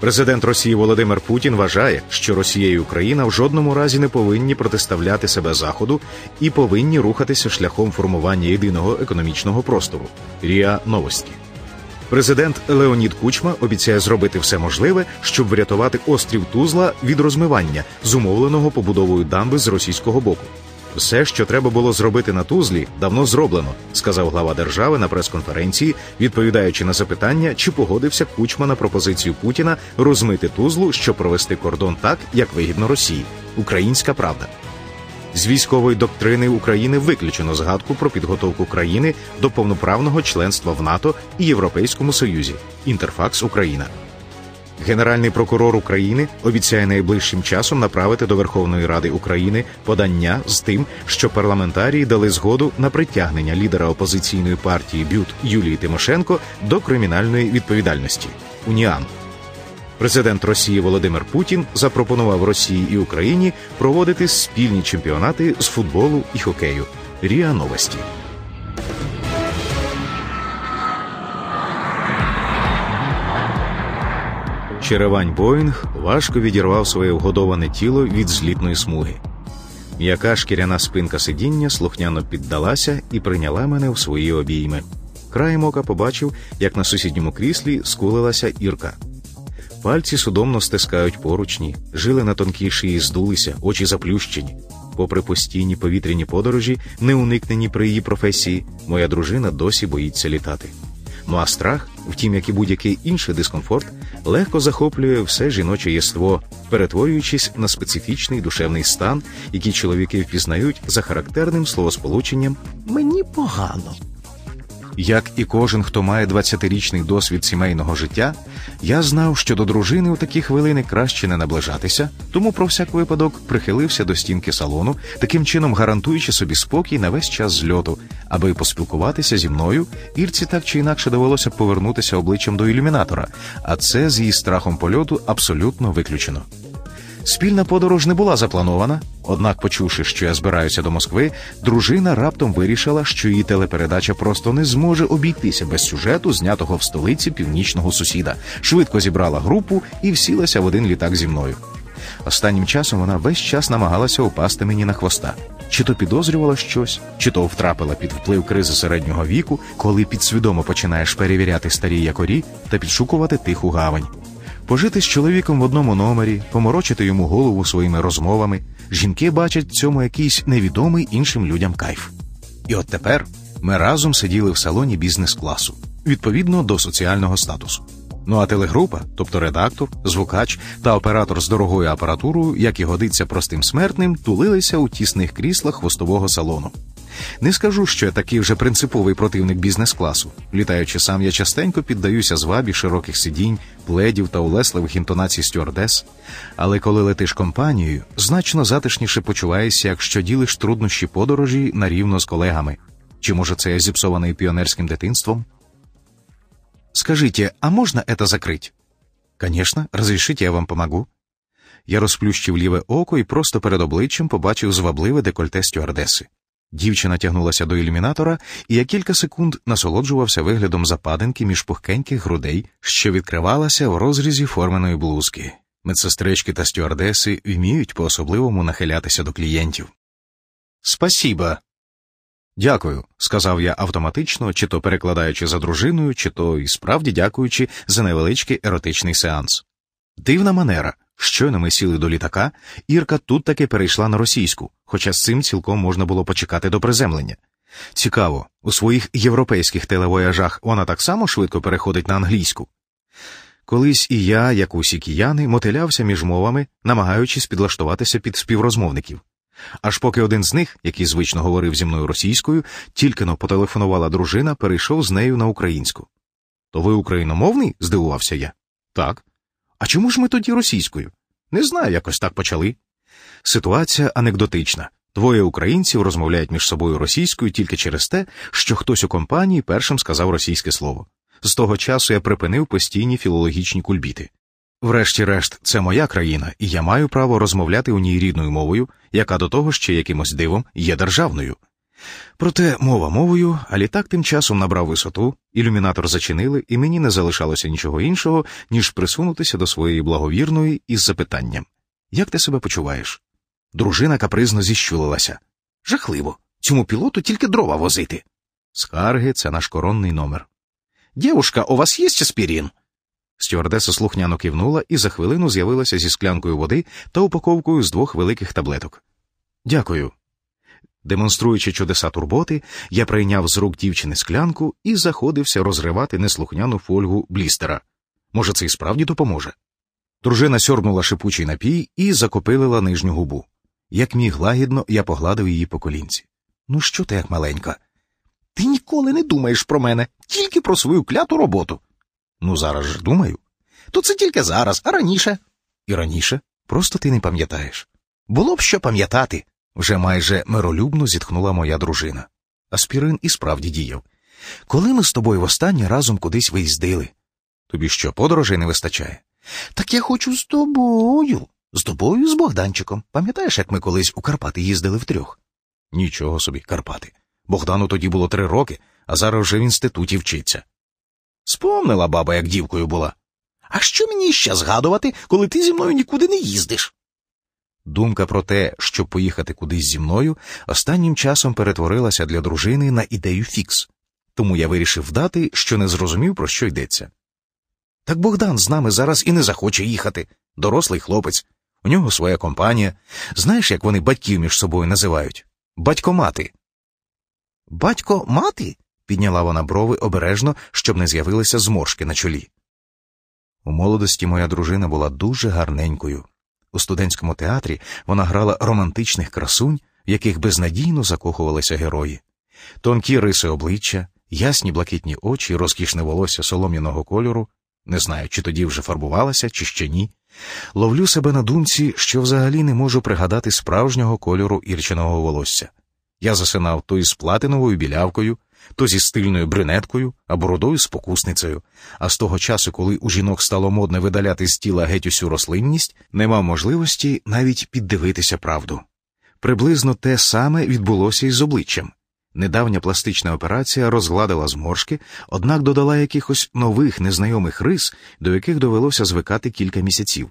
Президент Росії Володимир Путін вважає, що Росія і Україна в жодному разі не повинні протиставляти себе Заходу і повинні рухатися шляхом формування єдиного економічного простору. Ріа Новості. Президент Леонід Кучма обіцяє зробити все можливе, щоб врятувати острів Тузла від розмивання, зумовленого побудовою дамби з російського боку. Все, що треба було зробити на Тузлі, давно зроблено, сказав глава держави на прес-конференції, відповідаючи на запитання, чи погодився Кучма на пропозицію Путіна розмити Тузлу, щоб провести кордон так, як вигідно Росії. Українська правда. З військової доктрини України виключено згадку про підготовку країни до повноправного членства в НАТО і Європейському Союзі. Інтерфакс Україна. Генеральний прокурор України обіцяє найближчим часом направити до Верховної Ради України подання з тим, що парламентарії дали згоду на притягнення лідера опозиційної партії Бют Юлії Тимошенко до кримінальної відповідальності. Уніан. Президент Росії Володимир Путін запропонував Росії і Україні проводити спільні чемпіонати з футболу і хокею. Ріа Новості. Черевань Боїнг важко відірвав своє вгодоване тіло від злітної смуги. М'яка шкіряна спинка сидіння слухняно піддалася і прийняла мене в свої обійми. Краєм ока побачив, як на сусідньому кріслі скулилася Ірка. Пальці судомно стискають поручні, жили на тонкій шиї здулися, очі заплющені. Попри постійні повітряні подорожі, не уникнені при її професії, моя дружина досі боїться літати. Ну а страх, втім, як і будь-який інший дискомфорт, легко захоплює все жіноче єство, перетворюючись на специфічний душевний стан, який чоловіки впізнають за характерним словосполученням Мені погано. Як і кожен, хто має 20-річний досвід сімейного життя, я знав, що до дружини у такі хвилини краще не наближатися, тому про всяк випадок прихилився до стінки салону, таким чином гарантуючи собі спокій на весь час зльоту, аби поспілкуватися зі мною, Ірці так чи інакше довелося повернутися обличчям до ілюмінатора, а це з її страхом польоту абсолютно виключено. Спільна подорож не була запланована, однак, почувши, що я збираюся до Москви, дружина раптом вирішила, що її телепередача просто не зможе обійтися без сюжету, знятого в столиці північного сусіда. Швидко зібрала групу і всілася в один літак зі мною. Останнім часом вона весь час намагалася упасти мені на хвоста. Чи то підозрювала щось, чи то втрапила під вплив кризи середнього віку, коли підсвідомо починаєш перевіряти старі якорі та підшукувати тиху гавань. Пожити з чоловіком в одному номері, поморочити йому голову своїми розмовами. Жінки бачать в цьому якийсь невідомий іншим людям кайф. І от тепер ми разом сиділи в салоні бізнес-класу, відповідно до соціального статусу. Ну а телегрупа, тобто редактор, звукач та оператор з дорогою апаратурою, як і годиться простим смертним, тулилися у тісних кріслах хвостового салону. Не скажу, що я такий вже принциповий противник бізнес-класу. Літаючи сам, я частенько піддаюся звабі широких сидінь, пледів та улесливих інтонацій стюардес. Але коли летиш компанією, значно затишніше почуваєшся, якщо ділиш труднощі подорожі на рівно з колегами. Чи може це я зіпсований піонерським дитинством? Скажите, а можна это закрыть? Конечно, разрешите, я вам помогу. Я розплющив ліве око і просто перед обличчям побачив звабливе декольте стюардеси. Дівчина тягнулася до ілюмінатора, і я кілька секунд насолоджувався виглядом западинки між пухкеньких грудей, що відкривалася в розрізі форменої блузки. Медсестрички та стюардеси вміють по особливому нахилятися до клієнтів. Спасіба. Дякую, сказав я автоматично, чи то перекладаючи за дружиною, чи то і справді дякуючи за невеличкий еротичний сеанс. Дивна манера. Щойно ми сіли до літака, Ірка тут таки перейшла на російську, хоча з цим цілком можна було почекати до приземлення. Цікаво, у своїх європейських телевояжах вона так само швидко переходить на англійську. Колись і я, як усі кияни, мотилявся між мовами, намагаючись підлаштуватися під співрозмовників. Аж поки один з них, який звично говорив зі мною російською, тільки но потелефонувала дружина, перейшов з нею на українську. То ви україномовний? здивувався я. Так. А чому ж ми тоді російською? Не знаю, якось так почали. Ситуація анекдотична. Двоє українців розмовляють між собою російською тільки через те, що хтось у компанії першим сказав російське слово. З того часу я припинив постійні філологічні кульбіти. Врешті-решт, це моя країна, і я маю право розмовляти у ній рідною мовою, яка до того ще якимось дивом є державною. Проте мова мовою, а літак тим часом набрав висоту, ілюмінатор зачинили, і мені не залишалося нічого іншого, ніж присунутися до своєї благовірної із запитанням Як ти себе почуваєш? Дружина капризно зіщулилася. Жахливо. Цьому пілоту тільки дрова возити. Скарги це наш коронний номер. Дівушка, у вас є аспірін?» Стюардеса слухняно кивнула і за хвилину з'явилася зі склянкою води та упаковкою з двох великих таблеток. Дякую. Демонструючи чудеса турботи, я прийняв з рук дівчини склянку і заходився розривати неслухняну фольгу блістера. Може, це і справді допоможе. Дружина сьорбнула шипучий напій і закопилила нижню губу. Як міг лагідно, я погладив її по колінці. Ну, що ти, як маленька? Ти ніколи не думаєш про мене, тільки про свою кляту роботу. Ну, зараз ж думаю. То це тільки зараз, а раніше. І раніше просто ти не пам'ятаєш. Було б що пам'ятати, вже майже миролюбно зітхнула моя дружина. Аспірин і справді діяв. Коли ми з тобою востаннє разом кудись виїздили? Тобі що, подорожей не вистачає? Так я хочу з тобою. З тобою, з Богданчиком. Пам'ятаєш, як ми колись у Карпати їздили втрьох? Нічого собі, Карпати. Богдану тоді було три роки, а зараз вже в інституті вчиться. Спомнила баба, як дівкою була. А що мені ще згадувати, коли ти зі мною нікуди не їздиш? Думка про те, щоб поїхати кудись зі мною, останнім часом перетворилася для дружини на ідею фікс, тому я вирішив вдати, що не зрозумів, про що йдеться. Так Богдан з нами зараз і не захоче їхати. Дорослий хлопець, у нього своя компанія. Знаєш, як вони батьків між собою називають? Батько-мати. Батько мати? підняла вона брови обережно, щоб не з'явилися зморшки на чолі. У молодості моя дружина була дуже гарненькою. У студентському театрі вона грала романтичних красунь, в яких безнадійно закохувалися герої. Тонкі риси обличчя, ясні блакитні очі, розкішне волосся солом'яного кольору. Не знаю, чи тоді вже фарбувалася, чи ще ні. Ловлю себе на думці, що взагалі не можу пригадати справжнього кольору ірченого волосся. Я засинав то із платиновою білявкою, то зі стильною брюнеткою а бородою спокусницею. А з того часу, коли у жінок стало модне видаляти з тіла геть усю рослинність, не мав можливості навіть піддивитися правду. Приблизно те саме відбулося і з обличчям. Недавня пластична операція розгладила зморшки, однак додала якихось нових незнайомих рис, до яких довелося звикати кілька місяців.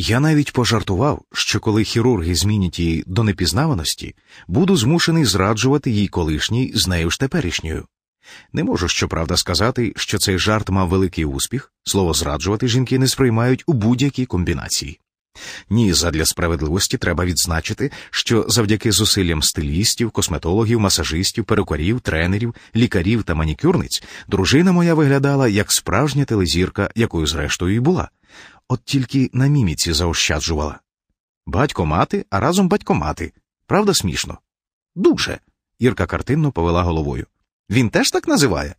Я навіть пожартував, що коли хірурги змінять її до непізнаваності, буду змушений зраджувати їй колишній з нею ж теперішньою. Не можу щоправда сказати, що цей жарт мав великий успіх, слово зраджувати жінки не сприймають у будь-якій комбінації. Ні, задля справедливості треба відзначити, що завдяки зусиллям стилістів, косметологів, масажистів, перукарів, тренерів, лікарів та манікюрниць дружина моя виглядала як справжня телезірка, якою зрештою і була. От тільки на міміці заощаджувала. Батько мати, а разом батько мати. Правда, смішно? Дуже. Ірка картинно повела головою. Він теж так називає?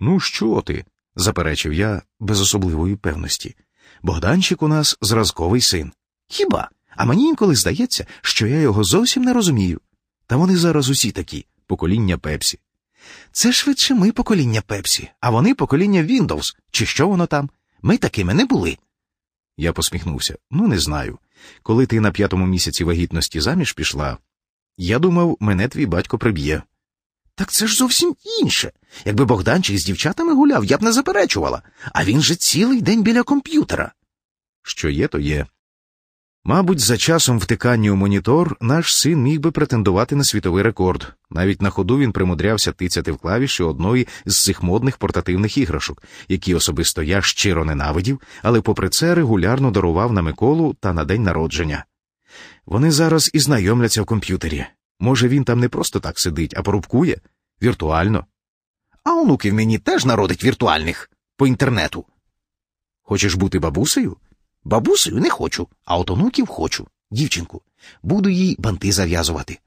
Ну, що ти? заперечив я без особливої певності. Богданчик у нас зразковий син. Хіба? А мені інколи здається, що я його зовсім не розумію. Та вони зараз усі такі покоління Пепсі. Це швидше ми покоління Пепсі, а вони покоління Windows, чи що воно там? Ми такими не були. Я посміхнувся. Ну, не знаю. Коли ти на п'ятому місяці вагітності заміж пішла, я думав, мене твій батько приб'є. Так це ж зовсім інше. Якби Богданчик з дівчатами гуляв, я б не заперечувала, а він же цілий день біля комп'ютера. Що є, то є. Мабуть, за часом втикання у монітор наш син міг би претендувати на світовий рекорд. Навіть на ходу він примудрявся тицяти в клавіші одної з цих модних портативних іграшок, які особисто я щиро ненавидів, але попри це регулярно дарував на Миколу та на день народження. Вони зараз і знайомляться в комп'ютері. Може, він там не просто так сидить, а порубкує віртуально. А онуків мені теж народить віртуальних по інтернету. Хочеш бути бабусею? Бабусею не хочу, а от онуків хочу. Дівчинку, буду їй банти зав'язувати.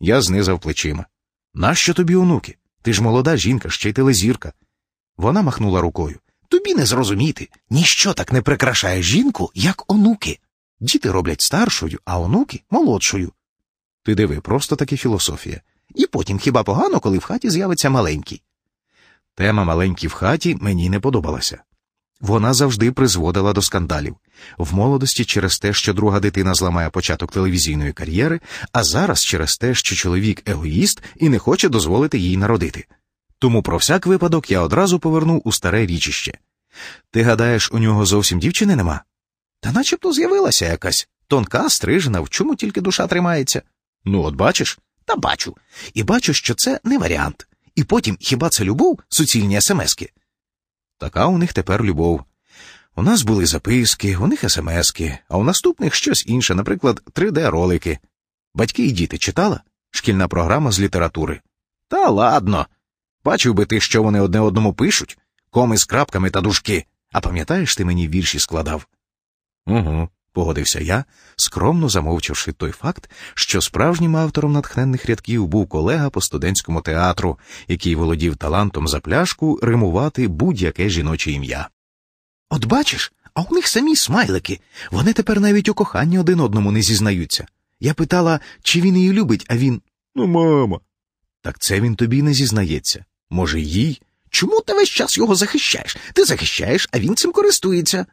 Я знизав плечима. Нащо тобі онуки? Ти ж молода жінка, ще й телезірка. Вона махнула рукою. Тобі не зрозуміти. Ніщо так не прикрашає жінку, як онуки. Діти роблять старшою, а онуки молодшою. Ти диви, просто таки філософія. І потім хіба погано, коли в хаті з'явиться маленький. Тема маленький в хаті мені не подобалася. Вона завжди призводила до скандалів в молодості через те, що друга дитина зламає початок телевізійної кар'єри, а зараз через те, що чоловік егоїст і не хоче дозволити їй народити. Тому про всяк випадок я одразу повернув у старе річище. Ти гадаєш, у нього зовсім дівчини нема? Та начебто з'явилася якась тонка, стрижена, в чому тільки душа тримається. Ну, от бачиш? Та бачу. І бачу, що це не варіант. І потім хіба це любов, суцільні смски? Така у них тепер любов. У нас були записки, у них смски, а у наступних щось інше, наприклад, 3D-ролики. Батьки і діти читала? Шкільна програма з літератури. Та ладно. Бачив би ти, що вони одне одному пишуть, коми з крапками та дужки. А пам'ятаєш, ти мені вірші складав? Угу, погодився я, скромно замовчавши той факт, що справжнім автором натхненних рядків був колега по студентському театру, який володів талантом за пляшку римувати будь-яке жіноче ім'я. От бачиш, а у них самі смайлики. Вони тепер навіть у коханні один одному не зізнаються. Я питала, чи він її любить, а він. Ну, мама. Так це він тобі не зізнається. Може, їй? Чому ти весь час його захищаєш? Ти захищаєш, а він цим користується.